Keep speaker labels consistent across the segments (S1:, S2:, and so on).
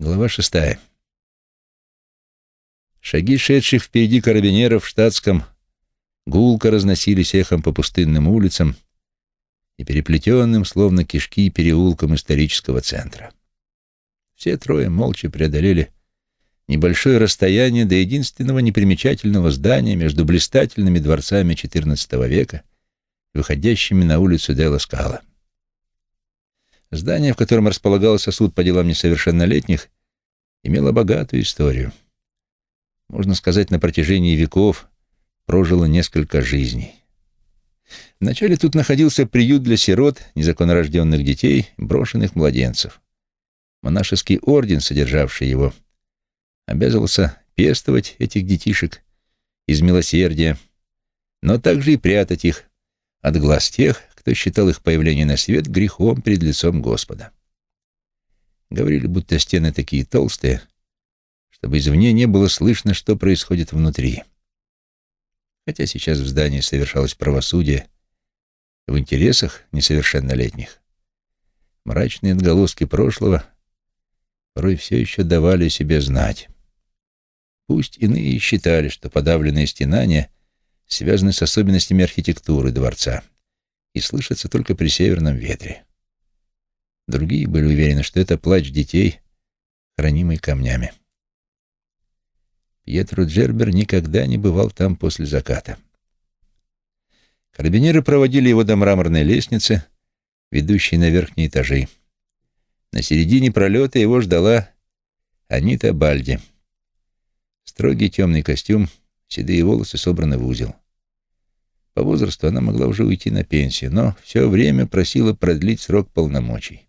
S1: Глава шестая. Шаги шедших впереди карабинеров в штатском гулко разносились эхом по пустынным улицам и переплетенным, словно кишки, переулкам исторического центра. Все трое молча преодолели небольшое расстояние до единственного непримечательного здания между блистательными дворцами XIV века, выходящими на улицу Делла Скала. Здание, в котором располагался суд по делам несовершеннолетних, имело богатую историю. Можно сказать, на протяжении веков прожило несколько жизней. Вначале тут находился приют для сирот, незаконнорожденных детей, брошенных младенцев. Монашеский орден, содержавший его, обязывался пестовать этих детишек из милосердия, но также и прятать их от глаз тех, кто считал их появление на свет грехом перед лицом Господа. Говорили, будто стены такие толстые, чтобы извне не было слышно, что происходит внутри. Хотя сейчас в здании совершалось правосудие в интересах несовершеннолетних. Мрачные отголоски прошлого порой все еще давали себе знать. Пусть иные считали, что подавленные стенания связаны с особенностями архитектуры дворца — и слышится только при северном ветре. Другие были уверены, что это плач детей, хранимый камнями. Пьетро Джербер никогда не бывал там после заката. Карабинеры проводили его до мраморной лестницы, ведущей на верхние этажи. На середине пролета его ждала Анита Бальди. Строгий темный костюм, седые волосы собраны в узел. По возрасту она могла уже уйти на пенсию, но все время просила продлить срок полномочий.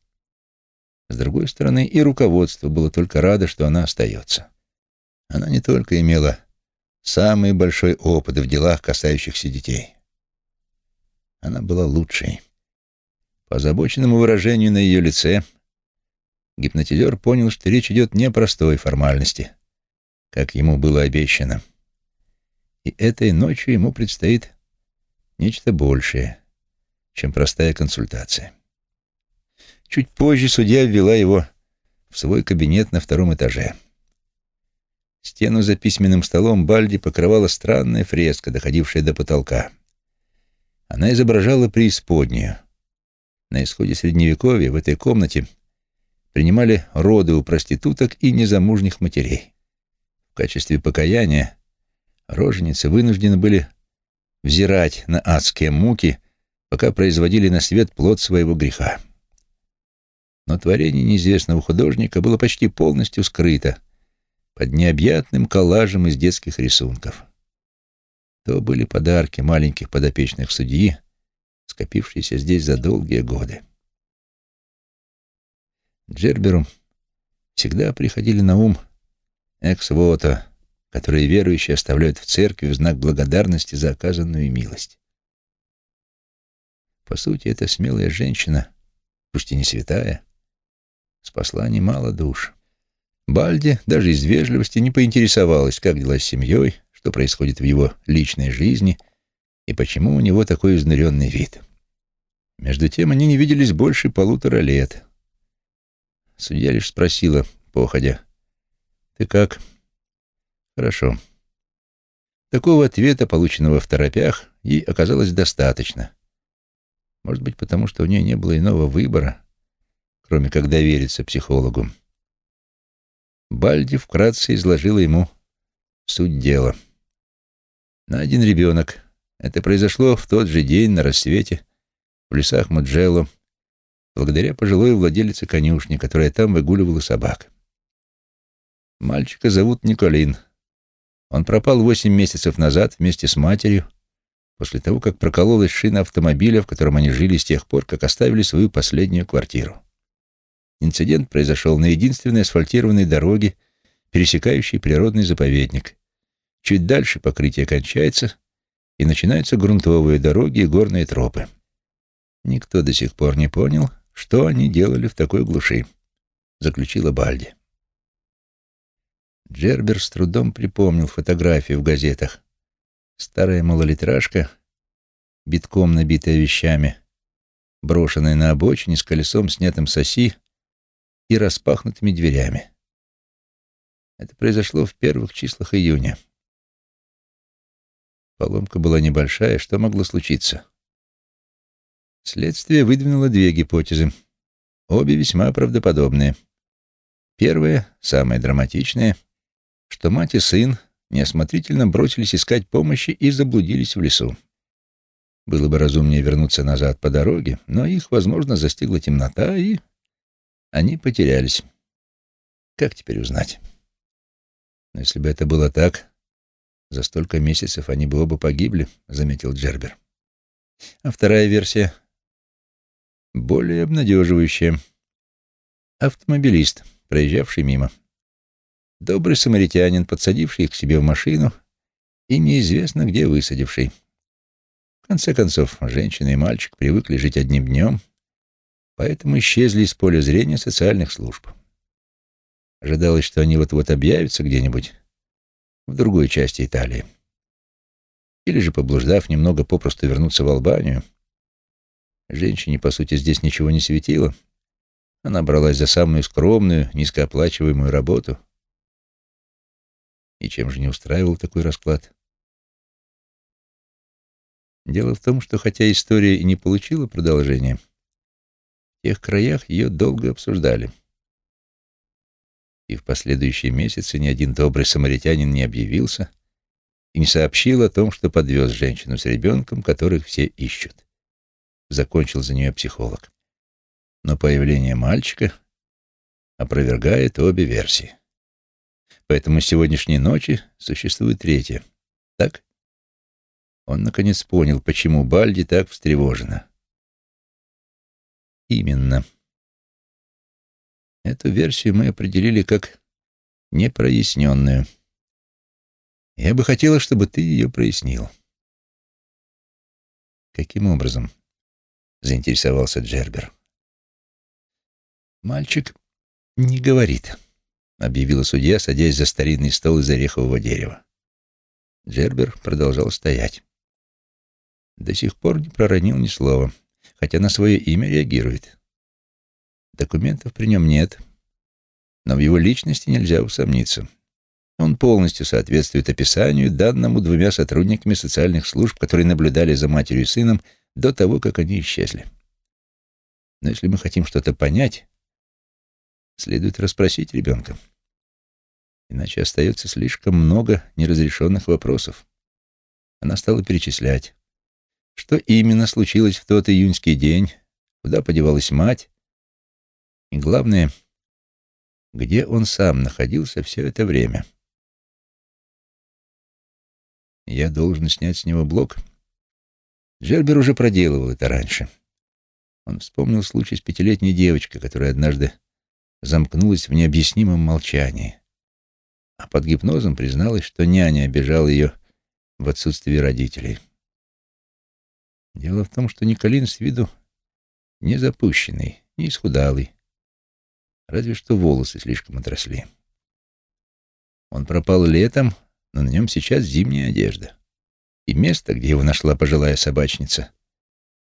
S1: С другой стороны, и руководство было только радо, что она остается. Она не только имела самый большой опыт в делах, касающихся детей. Она была лучшей. По озабоченному выражению на ее лице гипнотизер понял, что речь идет не о простой формальности, как ему было обещано. И этой ночью ему предстоит Нечто большее, чем простая консультация. Чуть позже судья ввела его в свой кабинет на втором этаже. Стену за письменным столом Бальди покрывала странная фреска, доходившая до потолка. Она изображала преисподнюю. На исходе Средневековья в этой комнате принимали роды у проституток и незамужних матерей. В качестве покаяния роженицы вынуждены были взирать на адские муки, пока производили на свет плод своего греха. Но творение неизвестного художника было почти полностью скрыто под необъятным коллажем из детских рисунков. То были подарки маленьких подопечных судьи, скопившиеся здесь за долгие годы. Джерберу всегда приходили на ум экс-вота, которые верующие оставляют в церкви в знак благодарности за оказанную милость. По сути, эта смелая женщина, пусть и не святая, спасла немало душ. Бальди даже из вежливости не поинтересовалась, как дела с семьей, что происходит в его личной жизни и почему у него такой изнуренный вид. Между тем они не виделись больше полутора лет. Судья лишь спросила, походя, «Ты как?» Хорошо. Такого ответа, полученного в торопях, ей оказалось достаточно. Может быть, потому что у нее не было иного выбора, кроме как довериться психологу. Бальди вкратце изложила ему суть дела. На один ребенок. Это произошло в тот же день на рассвете в лесах Муджелло, благодаря пожилой владелице конюшни, которая там выгуливала собак. Мальчика зовут Николин. Он пропал восемь месяцев назад вместе с матерью, после того, как прокололась шина автомобиля, в котором они жили с тех пор, как оставили свою последнюю квартиру. Инцидент произошел на единственной асфальтированной дороге, пересекающей природный заповедник. Чуть дальше покрытие кончается, и начинаются грунтовые дороги и горные тропы. Никто до сих пор не понял, что они делали в такой глуши, заключила Бальди. Джербер с трудом припомнил фотографию в газетах. Старая малолитражка, битком набитая вещами, брошенная на обочине с колесом, снятым с оси и распахнутыми дверями. Это произошло в первых числах июня. Поломка была небольшая, что могло случиться? Следствие выдвинуло две гипотезы, обе весьма правдоподобные. Первая, самая драматичная, что мать и сын неосмотрительно бросились искать помощи и заблудились в лесу. Было бы разумнее вернуться назад по дороге, но их, возможно, застигла темнота, и они потерялись. Как теперь узнать? Но если бы это было так, за столько месяцев они бы оба погибли, — заметил Джербер. А вторая версия более обнадеживающая. Автомобилист, проезжавший мимо. Добрый самаритянин, подсадивший их к себе в машину и неизвестно где высадивший. В конце концов, женщина и мальчик привыкли жить одним днем, поэтому исчезли из поля зрения социальных служб. Ожидалось, что они вот-вот объявятся где-нибудь в другой части Италии. Или же, поблуждав немного, попросту вернуться в Албанию. Женщине, по сути, здесь ничего не светило. Она бралась за самую скромную, низкооплачиваемую работу. И чем же не устраивал такой расклад? Дело в том, что хотя история и не получила продолжения, в тех краях ее долго обсуждали. И в последующие месяцы ни один добрый самаритянин не объявился и не сообщил о том, что подвез женщину с ребенком, которых все ищут. Закончил за нее психолог. Но появление мальчика опровергает обе версии. Поэтому с сегодняшней ночи существует третья. Так? Он, наконец, понял, почему Бальди так встревожена. Именно. Эту версию мы определили как непроясненную. Я бы хотела, чтобы ты ее прояснил. Каким образом? Заинтересовался Джербер. Мальчик не говорит, объявила судья, садясь за старинный стол из орехового дерева. Джербер продолжал стоять. До сих пор не проронил ни слова, хотя на свое имя реагирует. Документов при нем нет, но в его личности нельзя усомниться. Он полностью соответствует описанию, данному двумя сотрудниками социальных служб, которые наблюдали за матерью и сыном до того, как они исчезли. Но если мы хотим что-то понять, следует расспросить ребенка. Иначе остается слишком много неразрешенных вопросов. Она стала перечислять. Что именно случилось в тот июньский день? Куда подевалась мать? И главное, где он сам находился все это время? Я должен снять с него блок. Джербер уже проделывал это раньше. Он вспомнил случай с пятилетней девочкой, которая однажды замкнулась в необъяснимом молчании, а под гипнозом призналась, что няня обижала ее в отсутствии родителей. Дело в том, что Николин с виду не запущенный, не исхудалый, разве что волосы слишком отросли. Он пропал летом, но на нем сейчас зимняя одежда. И место, где его нашла пожилая собачница,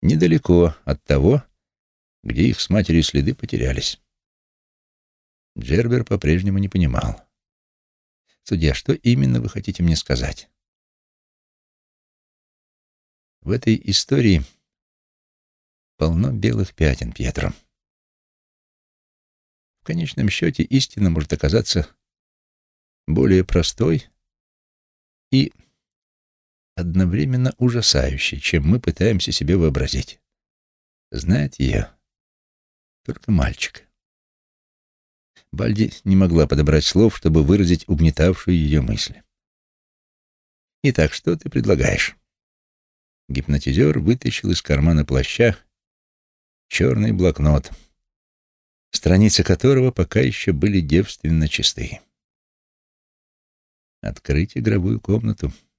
S1: недалеко от того, где их с матерью следы потерялись. Джербер по-прежнему не понимал. «Судья, что именно вы хотите мне сказать?» В этой истории полно белых пятен, Пьетро. В конечном счете истина может оказаться более простой и одновременно ужасающей, чем мы пытаемся себе вообразить. Знает ее только мальчик. Бальди не могла подобрать слов, чтобы выразить угнетавшую ее мысль. «Итак, что ты предлагаешь?» Гипнотизер вытащил из кармана плаща черный блокнот, страницы которого пока еще были девственно чисты. Открыть игровую комнату —